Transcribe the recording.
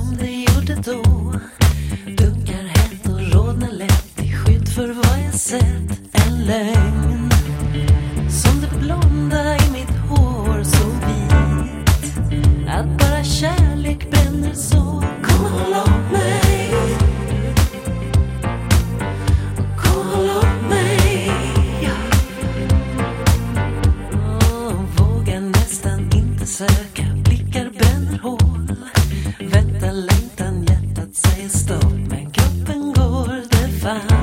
som det gjorde då. Dunkar hett och rodnar lätt i skydd för vad jag sett. En lögn. historierna, kroppen går det fan